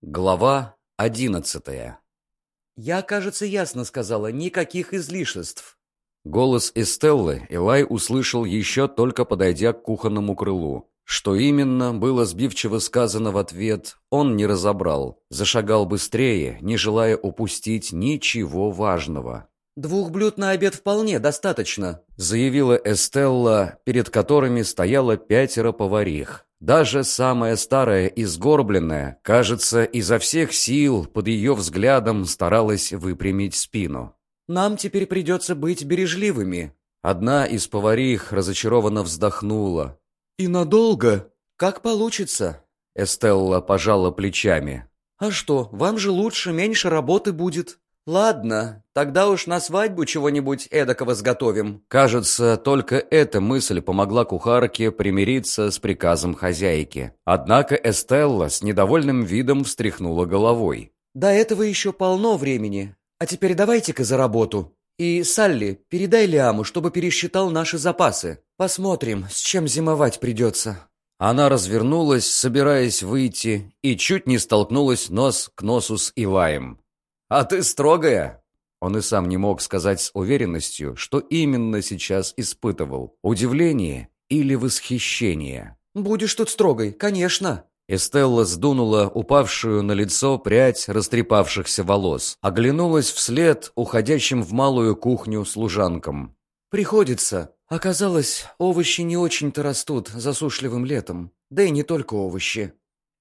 Глава одиннадцатая «Я, кажется, ясно сказала, никаких излишеств». Голос Эстеллы Элай услышал еще только подойдя к кухонному крылу. Что именно было сбивчиво сказано в ответ, он не разобрал. Зашагал быстрее, не желая упустить ничего важного. «Двух блюд на обед вполне достаточно», заявила Эстелла, перед которыми стояло пятеро поварих. Даже самая старая и сгорбленная, кажется, изо всех сил под ее взглядом старалась выпрямить спину. «Нам теперь придется быть бережливыми». Одна из поварих разочарованно вздохнула. «И надолго?» «Как получится». Эстелла пожала плечами. «А что, вам же лучше, меньше работы будет». «Ладно, тогда уж на свадьбу чего-нибудь эдакого сготовим». Кажется, только эта мысль помогла кухарке примириться с приказом хозяйки. Однако Эстелла с недовольным видом встряхнула головой. «До этого еще полно времени. А теперь давайте-ка за работу. И, Салли, передай Лиаму, чтобы пересчитал наши запасы. Посмотрим, с чем зимовать придется». Она развернулась, собираясь выйти, и чуть не столкнулась нос к носу с Илаем. «А ты строгая!» Он и сам не мог сказать с уверенностью, что именно сейчас испытывал – удивление или восхищение. «Будешь тут строгой, конечно!» Эстелла сдунула упавшую на лицо прядь растрепавшихся волос, оглянулась вслед уходящим в малую кухню служанкам. «Приходится. Оказалось, овощи не очень-то растут засушливым летом. Да и не только овощи».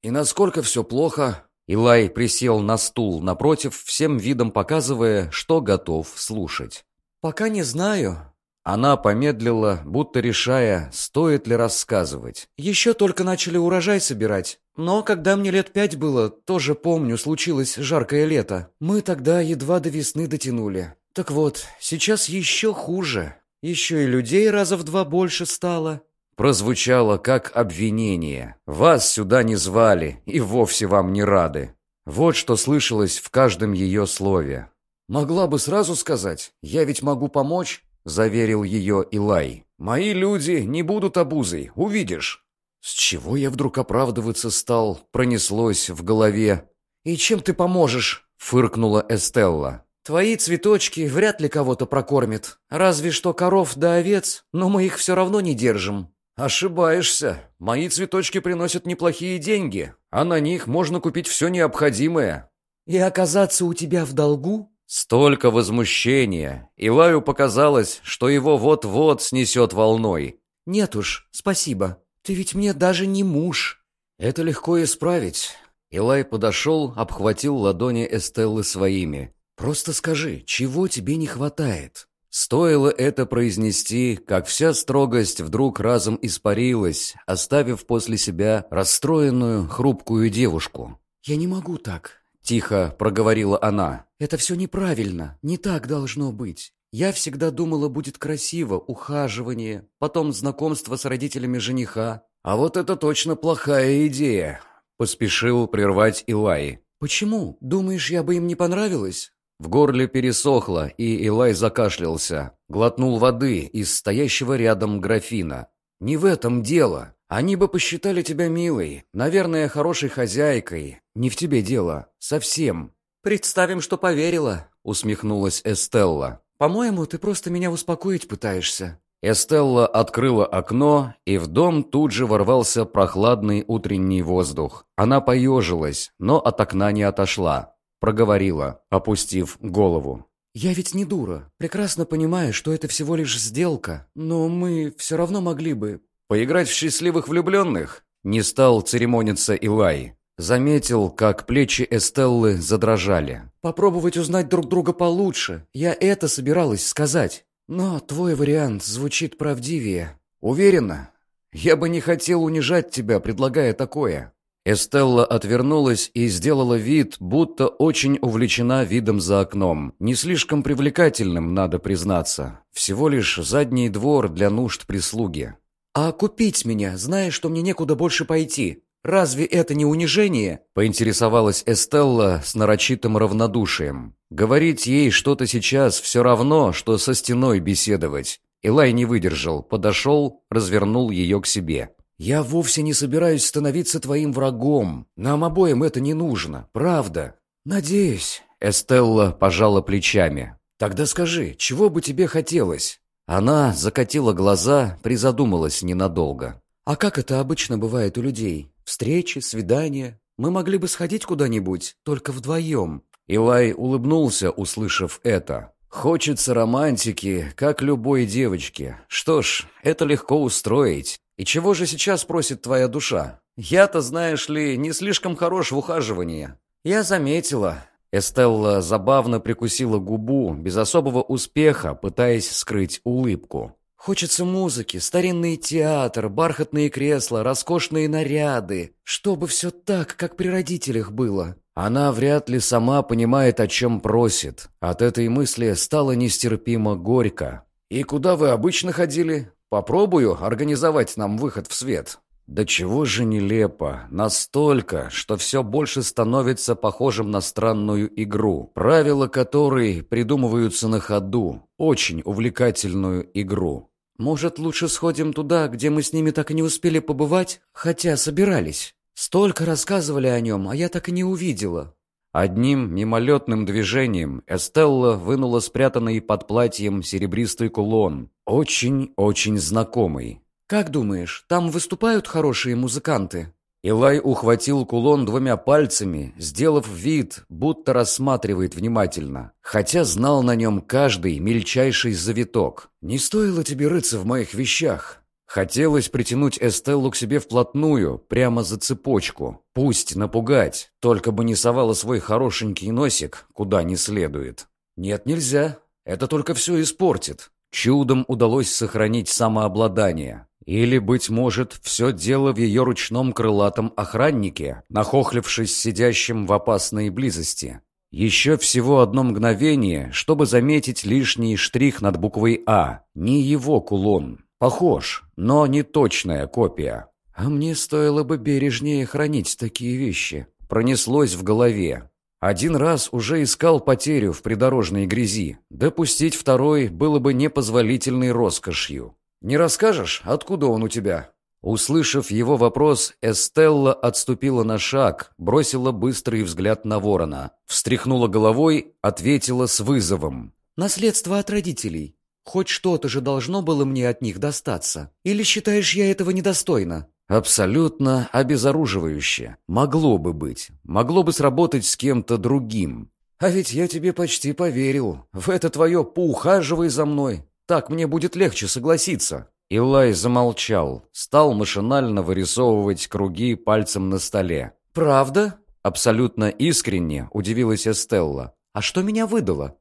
«И насколько все плохо?» Илай присел на стул напротив, всем видом показывая, что готов слушать. «Пока не знаю». Она помедлила, будто решая, стоит ли рассказывать. «Еще только начали урожай собирать. Но когда мне лет пять было, тоже помню, случилось жаркое лето. Мы тогда едва до весны дотянули. Так вот, сейчас еще хуже. Еще и людей раза в два больше стало прозвучало как обвинение. «Вас сюда не звали и вовсе вам не рады». Вот что слышалось в каждом ее слове. «Могла бы сразу сказать, я ведь могу помочь», — заверил ее Илай. «Мои люди не будут обузой, увидишь». С чего я вдруг оправдываться стал, пронеслось в голове. «И чем ты поможешь?» — фыркнула Эстелла. «Твои цветочки вряд ли кого-то прокормят. Разве что коров да овец, но мы их все равно не держим». «Ошибаешься. Мои цветочки приносят неплохие деньги, а на них можно купить все необходимое». «И оказаться у тебя в долгу?» Столько возмущения. Илаю показалось, что его вот-вот снесет волной. «Нет уж, спасибо. Ты ведь мне даже не муж». «Это легко исправить». Илай подошел, обхватил ладони Эстеллы своими. «Просто скажи, чего тебе не хватает?» Стоило это произнести, как вся строгость вдруг разом испарилась, оставив после себя расстроенную, хрупкую девушку. «Я не могу так», — тихо проговорила она. «Это все неправильно, не так должно быть. Я всегда думала, будет красиво, ухаживание, потом знакомство с родителями жениха». «А вот это точно плохая идея», — поспешил прервать Илай. «Почему? Думаешь, я бы им не понравилась?» В горле пересохло, и Илай закашлялся. Глотнул воды из стоящего рядом графина. «Не в этом дело. Они бы посчитали тебя милой, наверное, хорошей хозяйкой. Не в тебе дело. Совсем». «Представим, что поверила», — усмехнулась Эстелла. «По-моему, ты просто меня успокоить пытаешься». Эстелла открыла окно, и в дом тут же ворвался прохладный утренний воздух. Она поежилась, но от окна не отошла. Проговорила, опустив голову. «Я ведь не дура. Прекрасно понимаю, что это всего лишь сделка. Но мы все равно могли бы...» «Поиграть в счастливых влюбленных?» Не стал церемониться Илай. Заметил, как плечи Эстеллы задрожали. «Попробовать узнать друг друга получше. Я это собиралась сказать. Но твой вариант звучит правдивее». «Уверена? Я бы не хотел унижать тебя, предлагая такое. Эстелла отвернулась и сделала вид, будто очень увлечена видом за окном. Не слишком привлекательным, надо признаться. Всего лишь задний двор для нужд прислуги. «А купить меня, зная, что мне некуда больше пойти, разве это не унижение?» Поинтересовалась Эстелла с нарочитым равнодушием. Говорить ей что-то сейчас все равно, что со стеной беседовать. Илай не выдержал, подошел, развернул ее к себе. Я вовсе не собираюсь становиться твоим врагом. Нам обоим это не нужно, правда. Надеюсь. Эстелла пожала плечами. Тогда скажи, чего бы тебе хотелось? Она закатила глаза, призадумалась ненадолго. «А как это обычно бывает у людей? Встречи, свидания? Мы могли бы сходить куда-нибудь, только вдвоем». Илай улыбнулся, услышав это. «Хочется романтики, как любой девочке. Что ж, это легко устроить. И чего же сейчас просит твоя душа? Я-то, знаешь ли, не слишком хорош в ухаживании». «Я заметила». Эстелла забавно прикусила губу, без особого успеха, пытаясь скрыть улыбку. Хочется музыки, старинный театр, бархатные кресла, роскошные наряды. Чтобы все так, как при родителях было. Она вряд ли сама понимает, о чем просит. От этой мысли стало нестерпимо горько. «И куда вы обычно ходили? Попробую организовать нам выход в свет». Да чего же нелепо, настолько, что все больше становится похожим на странную игру, правила которой придумываются на ходу, очень увлекательную игру. «Может, лучше сходим туда, где мы с ними так и не успели побывать, хотя собирались? Столько рассказывали о нем, а я так и не увидела». Одним мимолетным движением Эстелла вынула спрятанный под платьем серебристый кулон, очень-очень знакомый. «Как думаешь, там выступают хорошие музыканты?» Илай ухватил кулон двумя пальцами, сделав вид, будто рассматривает внимательно, хотя знал на нем каждый мельчайший завиток. «Не стоило тебе рыться в моих вещах». Хотелось притянуть Эстеллу к себе вплотную, прямо за цепочку. Пусть напугать, только бы не совала свой хорошенький носик, куда не следует. Нет, нельзя. Это только все испортит. Чудом удалось сохранить самообладание. Или, быть может, все дело в ее ручном крылатом охраннике, нахохлившись сидящим в опасной близости. Еще всего одно мгновение, чтобы заметить лишний штрих над буквой «А». Не его кулон. Похож, но не точная копия. А мне стоило бы бережнее хранить такие вещи. Пронеслось в голове. Один раз уже искал потерю в придорожной грязи. Допустить второй было бы непозволительной роскошью. «Не расскажешь, откуда он у тебя?» Услышав его вопрос, Эстелла отступила на шаг, бросила быстрый взгляд на ворона, встряхнула головой, ответила с вызовом. «Наследство от родителей. Хоть что-то же должно было мне от них достаться. Или считаешь, я этого недостойна?» «Абсолютно обезоруживающе. Могло бы быть. Могло бы сработать с кем-то другим. А ведь я тебе почти поверил. В это твое «поухаживай за мной» Так мне будет легче согласиться». Илай замолчал, стал машинально вырисовывать круги пальцем на столе. «Правда?» Абсолютно искренне удивилась Эстелла. «А что меня выдало?»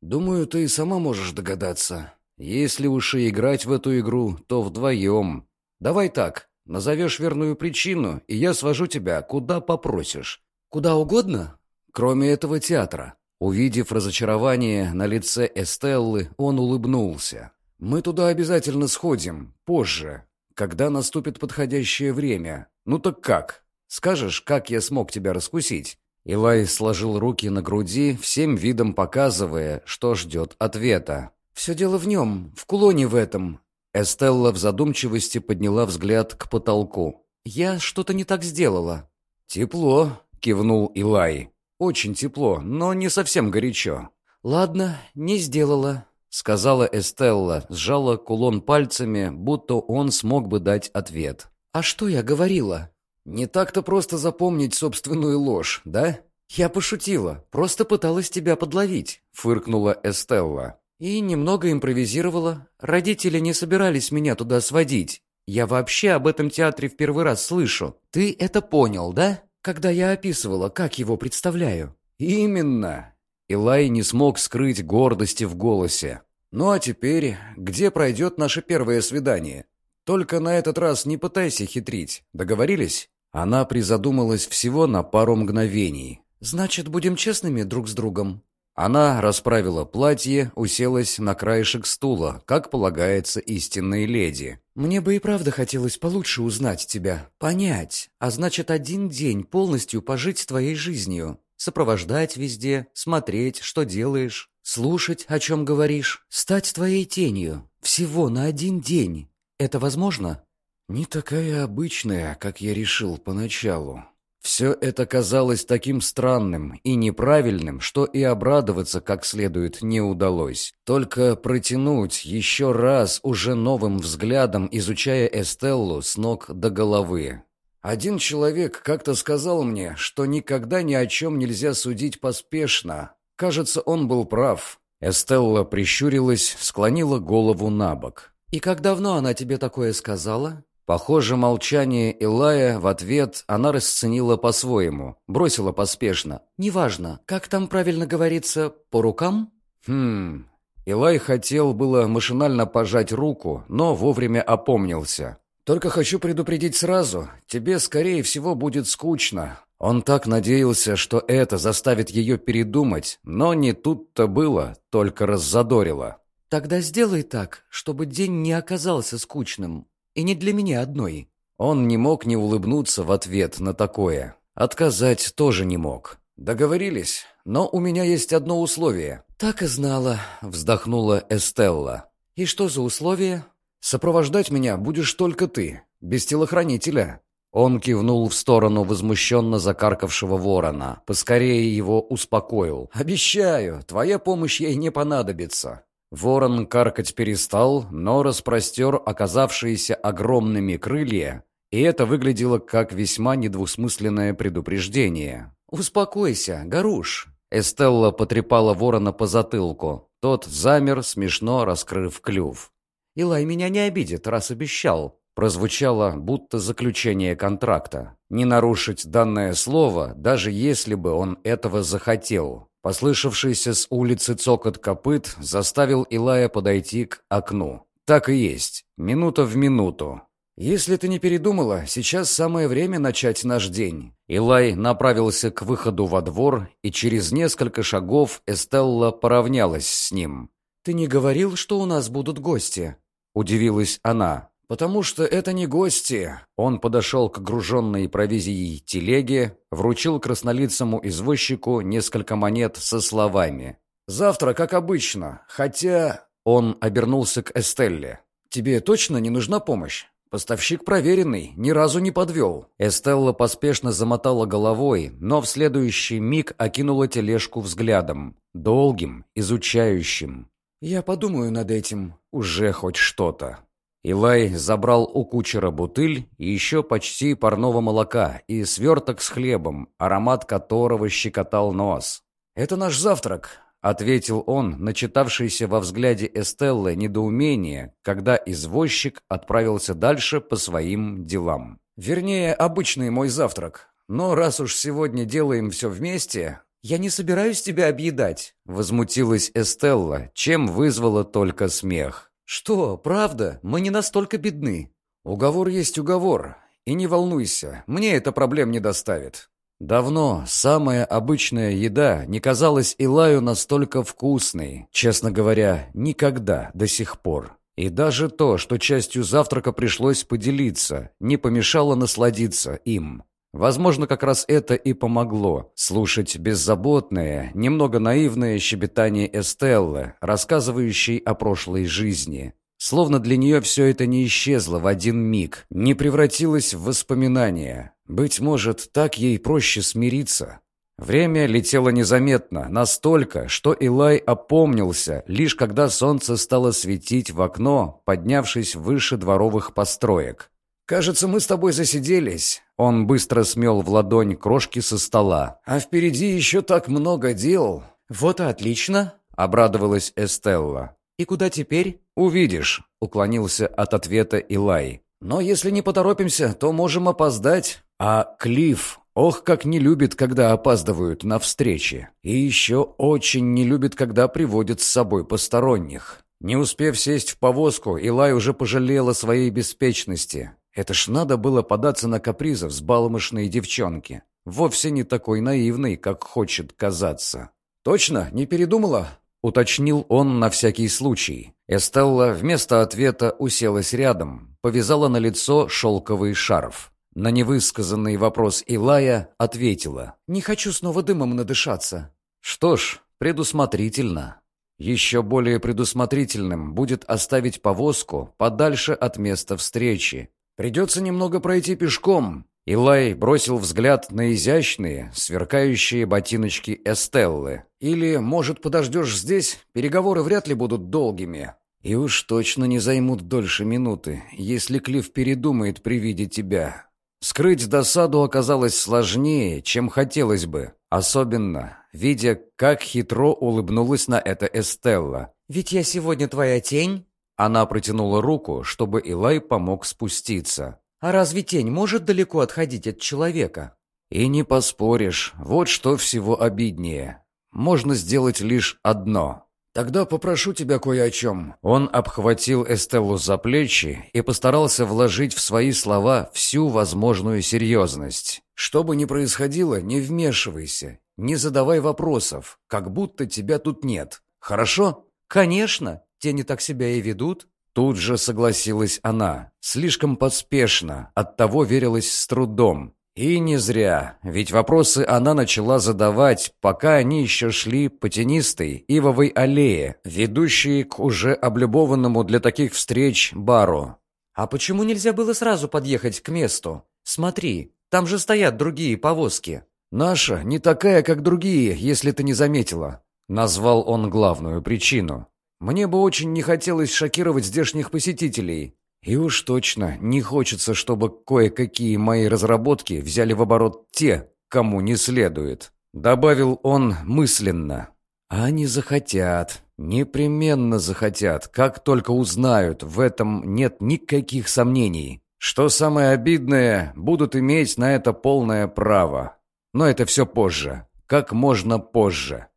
«Думаю, ты и сама можешь догадаться. Если уж и играть в эту игру, то вдвоем. Давай так, назовешь верную причину, и я свожу тебя, куда попросишь». «Куда угодно?» «Кроме этого театра. Увидев разочарование на лице Эстеллы, он улыбнулся. «Мы туда обязательно сходим, позже, когда наступит подходящее время. Ну так как? Скажешь, как я смог тебя раскусить?» Илай сложил руки на груди, всем видом показывая, что ждет ответа. «Все дело в нем, в кулоне в этом». Эстелла в задумчивости подняла взгляд к потолку. «Я что-то не так сделала». «Тепло», — кивнул Илай. Очень тепло, но не совсем горячо. «Ладно, не сделала», — сказала Эстелла, сжала кулон пальцами, будто он смог бы дать ответ. «А что я говорила?» «Не так-то просто запомнить собственную ложь, да?» «Я пошутила, просто пыталась тебя подловить», — фыркнула Эстелла. «И немного импровизировала. Родители не собирались меня туда сводить. Я вообще об этом театре в первый раз слышу. Ты это понял, да?» когда я описывала, как его представляю». «Именно!» Илай не смог скрыть гордости в голосе. «Ну а теперь, где пройдет наше первое свидание? Только на этот раз не пытайся хитрить. Договорились?» Она призадумалась всего на пару мгновений. «Значит, будем честными друг с другом?» Она расправила платье, уселась на краешек стула, как полагается истинной леди. «Мне бы и правда хотелось получше узнать тебя, понять, а значит, один день полностью пожить твоей жизнью, сопровождать везде, смотреть, что делаешь, слушать, о чем говоришь, стать твоей тенью, всего на один день. Это возможно?» Не такая обычная, как я решил поначалу. Все это казалось таким странным и неправильным, что и обрадоваться как следует не удалось. Только протянуть еще раз уже новым взглядом, изучая Эстеллу с ног до головы. Один человек как-то сказал мне, что никогда ни о чем нельзя судить поспешно. Кажется, он был прав. Эстелла прищурилась, склонила голову на бок. «И как давно она тебе такое сказала?» Похоже, молчание Илая в ответ она расценила по-своему, бросила поспешно. «Неважно, как там правильно говорится, по рукам?» «Хм...» Илай хотел было машинально пожать руку, но вовремя опомнился. «Только хочу предупредить сразу, тебе, скорее всего, будет скучно». Он так надеялся, что это заставит ее передумать, но не тут-то было, только раззадорило. «Тогда сделай так, чтобы день не оказался скучным. И не для меня одной». Он не мог не улыбнуться в ответ на такое. Отказать тоже не мог. «Договорились, но у меня есть одно условие». «Так и знала», — вздохнула Эстелла. «И что за условие?» «Сопровождать меня будешь только ты, без телохранителя». Он кивнул в сторону возмущенно закаркавшего ворона. Поскорее его успокоил. «Обещаю, твоя помощь ей не понадобится. Ворон каркать перестал, но распростер оказавшиеся огромными крылья, и это выглядело как весьма недвусмысленное предупреждение. «Успокойся, Гаруш!» Эстелла потрепала ворона по затылку. Тот замер, смешно раскрыв клюв. «Илай меня не обидит, раз обещал», прозвучало будто заключение контракта. Не нарушить данное слово, даже если бы он этого захотел. Послышавшийся с улицы цокот копыт заставил Илая подойти к окну. Так и есть. Минута в минуту. «Если ты не передумала, сейчас самое время начать наш день». Илай направился к выходу во двор, и через несколько шагов Эстелла поравнялась с ним. «Ты не говорил, что у нас будут гости?» – удивилась она. «Потому что это не гости». Он подошел к груженной провизией телеге, вручил краснолицому извозчику несколько монет со словами. «Завтра, как обычно, хотя...» Он обернулся к Эстелле. «Тебе точно не нужна помощь? Поставщик проверенный, ни разу не подвел». Эстелла поспешно замотала головой, но в следующий миг окинула тележку взглядом. Долгим, изучающим. «Я подумаю над этим». «Уже хоть что-то». Илай забрал у кучера бутыль и еще почти парного молока и сверток с хлебом, аромат которого щекотал нос. «Это наш завтрак», — ответил он, начитавшийся во взгляде Эстеллы недоумение, когда извозчик отправился дальше по своим делам. «Вернее, обычный мой завтрак. Но раз уж сегодня делаем все вместе...» «Я не собираюсь тебя объедать», — возмутилась Эстелла, чем вызвала только смех. «Что, правда? Мы не настолько бедны». «Уговор есть уговор. И не волнуйся, мне это проблем не доставит». Давно самая обычная еда не казалась Илаю настолько вкусной. Честно говоря, никогда до сих пор. И даже то, что частью завтрака пришлось поделиться, не помешало насладиться им. Возможно, как раз это и помогло. Слушать беззаботное, немного наивное щебетание Эстеллы, рассказывающей о прошлой жизни. Словно для нее все это не исчезло в один миг, не превратилось в воспоминания. Быть может, так ей проще смириться. Время летело незаметно, настолько, что Илай опомнился, лишь когда солнце стало светить в окно, поднявшись выше дворовых построек. «Кажется, мы с тобой засиделись». Он быстро смел в ладонь крошки со стола. «А впереди еще так много дел». «Вот и отлично», — обрадовалась Эстелла. «И куда теперь?» «Увидишь», — уклонился от ответа Илай. «Но если не поторопимся, то можем опоздать». А Клифф, ох, как не любит, когда опаздывают на встречи. И еще очень не любит, когда приводят с собой посторонних. Не успев сесть в повозку, Илай уже пожалела своей беспечности. Это ж надо было податься на капризы взбалмошной девчонки. Вовсе не такой наивной, как хочет казаться. «Точно? Не передумала?» — уточнил он на всякий случай. Эстелла вместо ответа уселась рядом, повязала на лицо шелковый шарф. На невысказанный вопрос Илая ответила. «Не хочу снова дымом надышаться». «Что ж, предусмотрительно». Еще более предусмотрительным будет оставить повозку подальше от места встречи, Придется немного пройти пешком». Илай бросил взгляд на изящные, сверкающие ботиночки Эстеллы. «Или, может, подождешь здесь? Переговоры вряд ли будут долгими». «И уж точно не займут дольше минуты, если Клифф передумает при виде тебя». Скрыть досаду оказалось сложнее, чем хотелось бы, особенно видя, как хитро улыбнулась на это Эстелла. «Ведь я сегодня твоя тень?» Она протянула руку, чтобы Илай помог спуститься. «А разве тень может далеко отходить от человека?» «И не поспоришь, вот что всего обиднее. Можно сделать лишь одно». «Тогда попрошу тебя кое о чем». Он обхватил Эстеллу за плечи и постарался вложить в свои слова всю возможную серьезность. «Что бы ни происходило, не вмешивайся, не задавай вопросов, как будто тебя тут нет. Хорошо?» «Конечно, тени так себя и ведут». Тут же согласилась она, слишком поспешно, оттого верилась с трудом. И не зря, ведь вопросы она начала задавать, пока они еще шли по тенистой ивовой аллее, ведущей к уже облюбованному для таких встреч бару. «А почему нельзя было сразу подъехать к месту? Смотри, там же стоят другие повозки». «Наша не такая, как другие, если ты не заметила», — назвал он главную причину. «Мне бы очень не хотелось шокировать здешних посетителей, и уж точно не хочется, чтобы кое-какие мои разработки взяли в оборот те, кому не следует. Добавил он мысленно. Они захотят, непременно захотят, как только узнают, в этом нет никаких сомнений. Что самое обидное, будут иметь на это полное право. Но это все позже, как можно позже.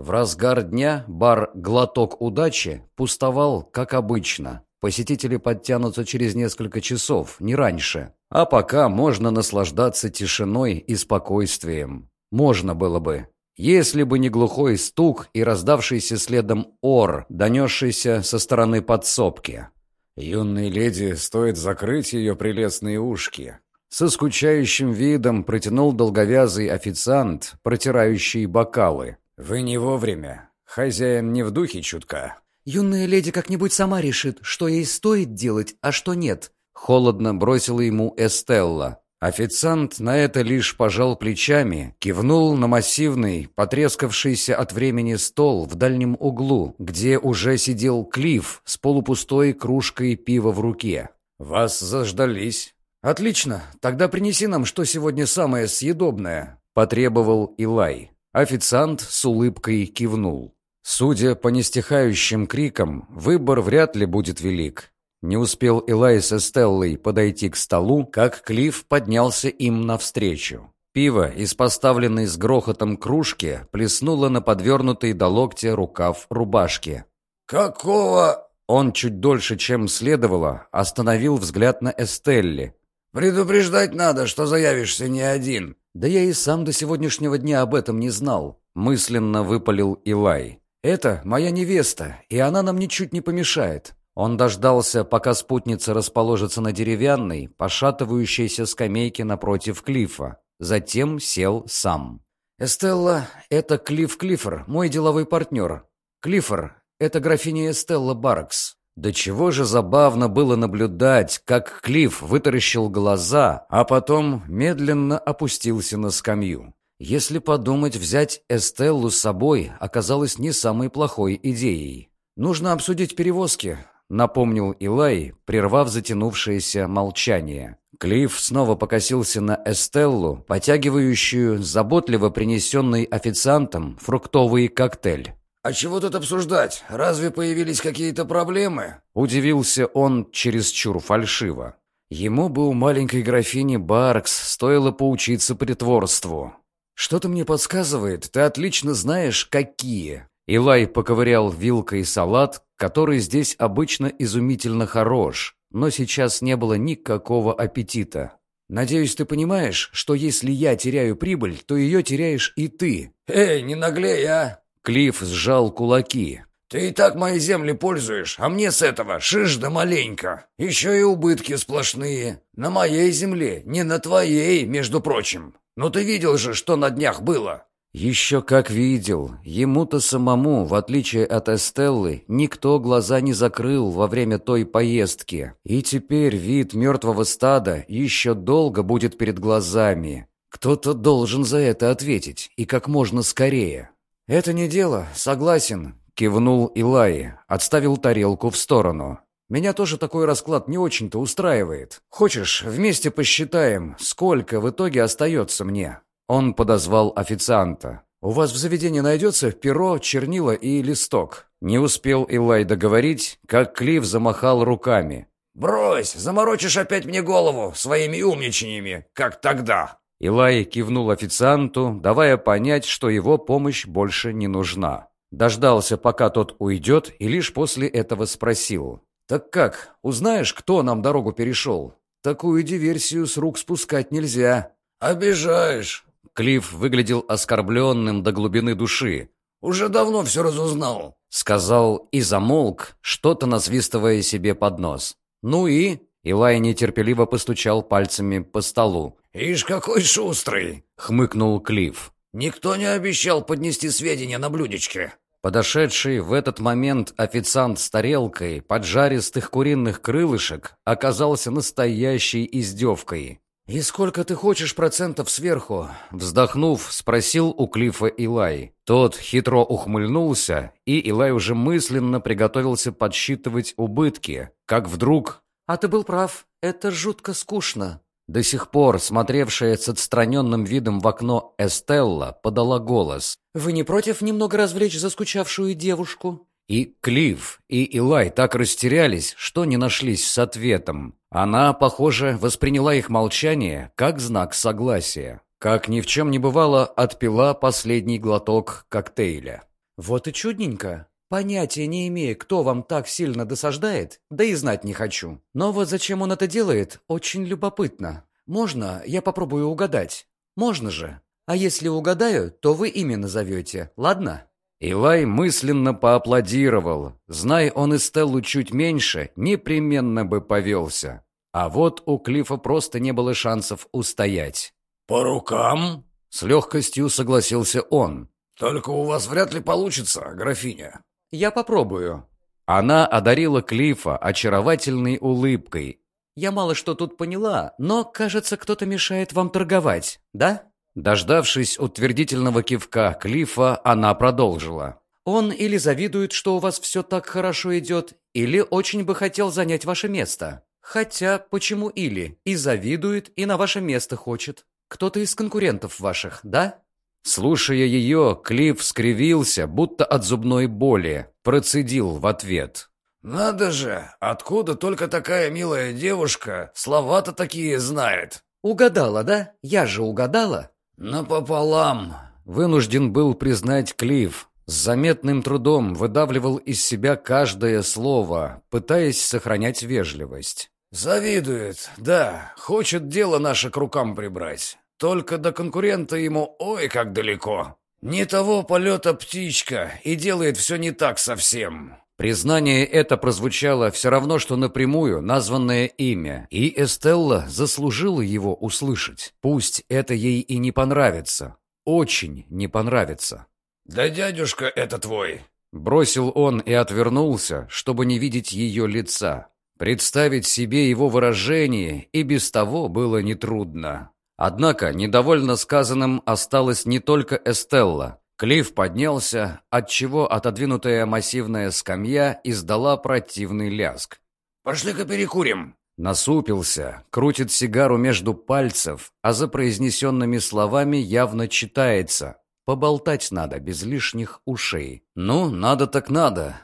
В разгар дня бар «Глоток удачи» пустовал, как обычно. Посетители подтянутся через несколько часов, не раньше. А пока можно наслаждаться тишиной и спокойствием. Можно было бы. Если бы не глухой стук и раздавшийся следом ор, донесшийся со стороны подсобки. Юной леди стоит закрыть ее прелестные ушки. Со скучающим видом протянул долговязый официант, протирающий бокалы. «Вы не вовремя. Хозяин не в духе чутка». Юная леди как-нибудь сама решит, что ей стоит делать, а что нет. Холодно бросила ему Эстелла. Официант на это лишь пожал плечами, кивнул на массивный, потрескавшийся от времени стол в дальнем углу, где уже сидел Клифф с полупустой кружкой пива в руке. «Вас заждались». «Отлично, тогда принеси нам, что сегодня самое съедобное», — потребовал Илай. Официант с улыбкой кивнул. Судя по нестихающим крикам, выбор вряд ли будет велик. Не успел Элай с Эстеллой подойти к столу, как Клифф поднялся им навстречу. Пиво из поставленной с грохотом кружки плеснуло на подвернутый до локтя рукав рубашки. «Какого?» Он чуть дольше, чем следовало, остановил взгляд на Эстелли. «Предупреждать надо, что заявишься не один». «Да я и сам до сегодняшнего дня об этом не знал», — мысленно выпалил Илай. «Это моя невеста, и она нам ничуть не помешает». Он дождался, пока спутница расположится на деревянной, пошатывающейся скамейке напротив Клифа. Затем сел сам. «Эстелла — это Клифф Клиффор, мой деловой партнер. Клиффор — это графиня Эстелла Баркс». До чего же забавно было наблюдать, как Клифф вытаращил глаза, а потом медленно опустился на скамью. Если подумать, взять Эстеллу с собой оказалось не самой плохой идеей. «Нужно обсудить перевозки», — напомнил Илай, прервав затянувшееся молчание. Клифф снова покосился на Эстеллу, потягивающую заботливо принесенный официантом фруктовый коктейль. «А чего тут обсуждать? Разве появились какие-то проблемы?» Удивился он чересчур фальшиво. Ему бы у маленькой графини Баркс стоило поучиться притворству. «Что-то мне подсказывает, ты отлично знаешь, какие». Илай поковырял вилкой салат, который здесь обычно изумительно хорош, но сейчас не было никакого аппетита. «Надеюсь, ты понимаешь, что если я теряю прибыль, то ее теряешь и ты». «Эй, не наглей, а!» Клифф сжал кулаки. «Ты и так мои земли пользуешь, а мне с этого шиш да маленько. Еще и убытки сплошные. На моей земле, не на твоей, между прочим. «Ну ты видел же, что на днях было!» Еще как видел, ему-то самому, в отличие от Эстеллы, никто глаза не закрыл во время той поездки. И теперь вид мертвого стада еще долго будет перед глазами. Кто-то должен за это ответить, и как можно скорее. «Это не дело, согласен», — кивнул Илай, отставил тарелку в сторону. «Меня тоже такой расклад не очень-то устраивает. Хочешь, вместе посчитаем, сколько в итоге остается мне?» Он подозвал официанта. «У вас в заведении найдется перо, чернила и листок». Не успел Илай договорить, как Клифф замахал руками. «Брось, заморочишь опять мне голову своими умничаниями, как тогда». Илай кивнул официанту, давая понять, что его помощь больше не нужна. Дождался, пока тот уйдет, и лишь после этого спросил. «Так как, узнаешь, кто нам дорогу перешел? Такую диверсию с рук спускать нельзя». «Обижаешь». Клифф выглядел оскорбленным до глубины души. «Уже давно все разузнал», — сказал и замолк, что-то насвистывая себе под нос. «Ну и?» — Илай нетерпеливо постучал пальцами по столу. «Ишь, какой шустрый!» — хмыкнул Клифф. «Никто не обещал поднести сведения на блюдечке». Подошедший в этот момент официант с тарелкой поджаристых куриных крылышек оказался настоящей издевкой. «И сколько ты хочешь процентов сверху?» Вздохнув, спросил у Клифа Илай. Тот хитро ухмыльнулся, и Илай уже мысленно приготовился подсчитывать убытки, как вдруг... «А ты был прав, это жутко скучно». До сих пор смотревшая с отстраненным видом в окно Эстелла подала голос. «Вы не против немного развлечь заскучавшую девушку?» И Клифф, и Илай так растерялись, что не нашлись с ответом. Она, похоже, восприняла их молчание как знак согласия. Как ни в чем не бывало, отпила последний глоток коктейля. «Вот и чудненько. Понятия не имея, кто вам так сильно досаждает, да и знать не хочу. Но вот зачем он это делает, очень любопытно. Можно я попробую угадать? Можно же. А если угадаю, то вы имя назовете, ладно?» Илай мысленно поаплодировал. Знай он и Стеллу чуть меньше, непременно бы повелся. А вот у Клифа просто не было шансов устоять. «По рукам?» С легкостью согласился он. «Только у вас вряд ли получится, графиня». «Я попробую». Она одарила Клифа очаровательной улыбкой. «Я мало что тут поняла, но, кажется, кто-то мешает вам торговать, да?» Дождавшись утвердительного кивка Клифа, она продолжила. «Он или завидует, что у вас все так хорошо идет, или очень бы хотел занять ваше место. Хотя, почему или? И завидует, и на ваше место хочет. Кто-то из конкурентов ваших, да?» Слушая ее, Клифф скривился, будто от зубной боли, процедил в ответ. «Надо же, откуда только такая милая девушка слова-то такие знает?» «Угадала, да? Я же угадала?» «Напополам!» Вынужден был признать Клифф. С заметным трудом выдавливал из себя каждое слово, пытаясь сохранять вежливость. «Завидует, да. Хочет дело наше к рукам прибрать. Только до конкурента ему ой как далеко. Не того полета птичка и делает все не так совсем. Признание это прозвучало все равно, что напрямую названное имя, и Эстелла заслужила его услышать. Пусть это ей и не понравится. Очень не понравится. «Да дядюшка это твой!» Бросил он и отвернулся, чтобы не видеть ее лица. Представить себе его выражение и без того было нетрудно. Однако недовольно сказанным осталась не только Эстелла. Клифф поднялся, отчего отодвинутая массивная скамья издала противный ляск. «Пошли-ка перекурим!» Насупился, крутит сигару между пальцев, а за произнесенными словами явно читается. Поболтать надо, без лишних ушей. Ну, надо так надо.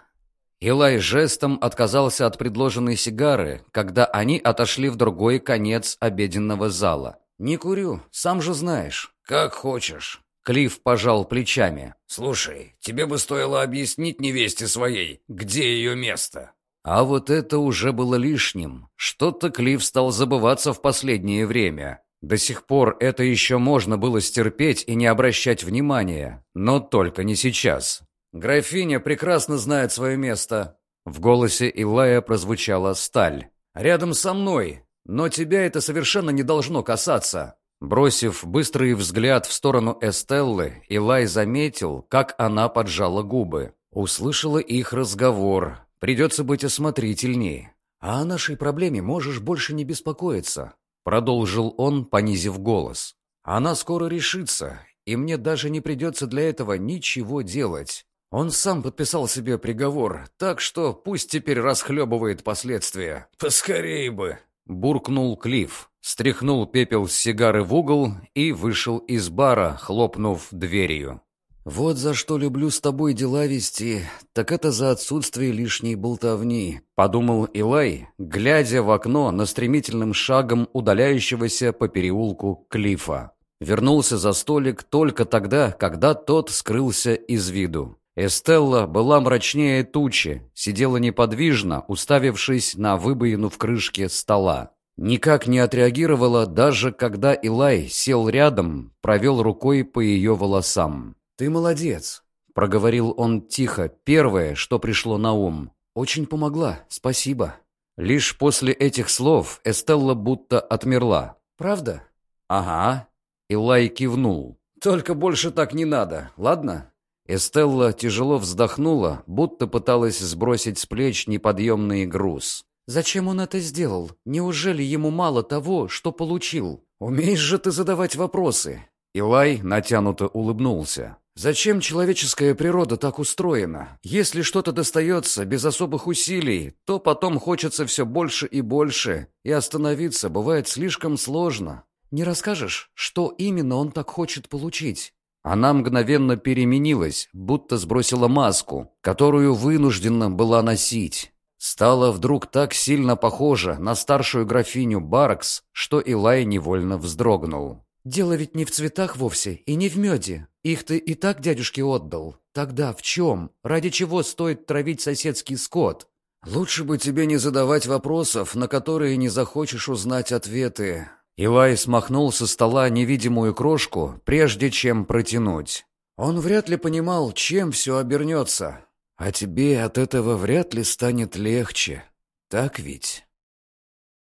Илай жестом отказался от предложенной сигары, когда они отошли в другой конец обеденного зала. «Не курю, сам же знаешь». «Как хочешь». Клифф пожал плечами. «Слушай, тебе бы стоило объяснить невесте своей, где ее место». А вот это уже было лишним. Что-то Клифф стал забываться в последнее время. До сих пор это еще можно было стерпеть и не обращать внимания, но только не сейчас. «Графиня прекрасно знает свое место». В голосе Илая прозвучала сталь. «Рядом со мной, но тебя это совершенно не должно касаться. Бросив быстрый взгляд в сторону Эстеллы, Илай заметил, как она поджала губы. Услышала их разговор. Придется быть осмотрительнее. «А о нашей проблеме можешь больше не беспокоиться», — продолжил он, понизив голос. «Она скоро решится, и мне даже не придется для этого ничего делать. Он сам подписал себе приговор, так что пусть теперь расхлебывает последствия. Поскорей бы!» Буркнул Клифф, стряхнул пепел с сигары в угол и вышел из бара, хлопнув дверью. «Вот за что люблю с тобой дела вести, так это за отсутствие лишней болтовни», — подумал Илай, глядя в окно на стремительным шагом удаляющегося по переулку Клифа. Вернулся за столик только тогда, когда тот скрылся из виду. Эстелла была мрачнее тучи, сидела неподвижно, уставившись на выбоину в крышке стола. Никак не отреагировала, даже когда Илай сел рядом, провел рукой по ее волосам. «Ты молодец», — проговорил он тихо, первое, что пришло на ум. «Очень помогла, спасибо». Лишь после этих слов Эстелла будто отмерла. «Правда?» «Ага». Илай кивнул. «Только больше так не надо, ладно?» Эстелла тяжело вздохнула, будто пыталась сбросить с плеч неподъемный груз. «Зачем он это сделал? Неужели ему мало того, что получил? Умеешь же ты задавать вопросы?» Илай натянуто улыбнулся. «Зачем человеческая природа так устроена? Если что-то достается без особых усилий, то потом хочется все больше и больше, и остановиться бывает слишком сложно. Не расскажешь, что именно он так хочет получить?» Она мгновенно переменилась, будто сбросила маску, которую вынуждена была носить. Стала вдруг так сильно похожа на старшую графиню Баркс, что Илай невольно вздрогнул. «Дело ведь не в цветах вовсе и не в меде. Их ты и так дядюшке отдал. Тогда в чем? Ради чего стоит травить соседский скот?» «Лучше бы тебе не задавать вопросов, на которые не захочешь узнать ответы», Илай смахнул со стола невидимую крошку, прежде чем протянуть. Он вряд ли понимал, чем все обернется. А тебе от этого вряд ли станет легче. Так ведь?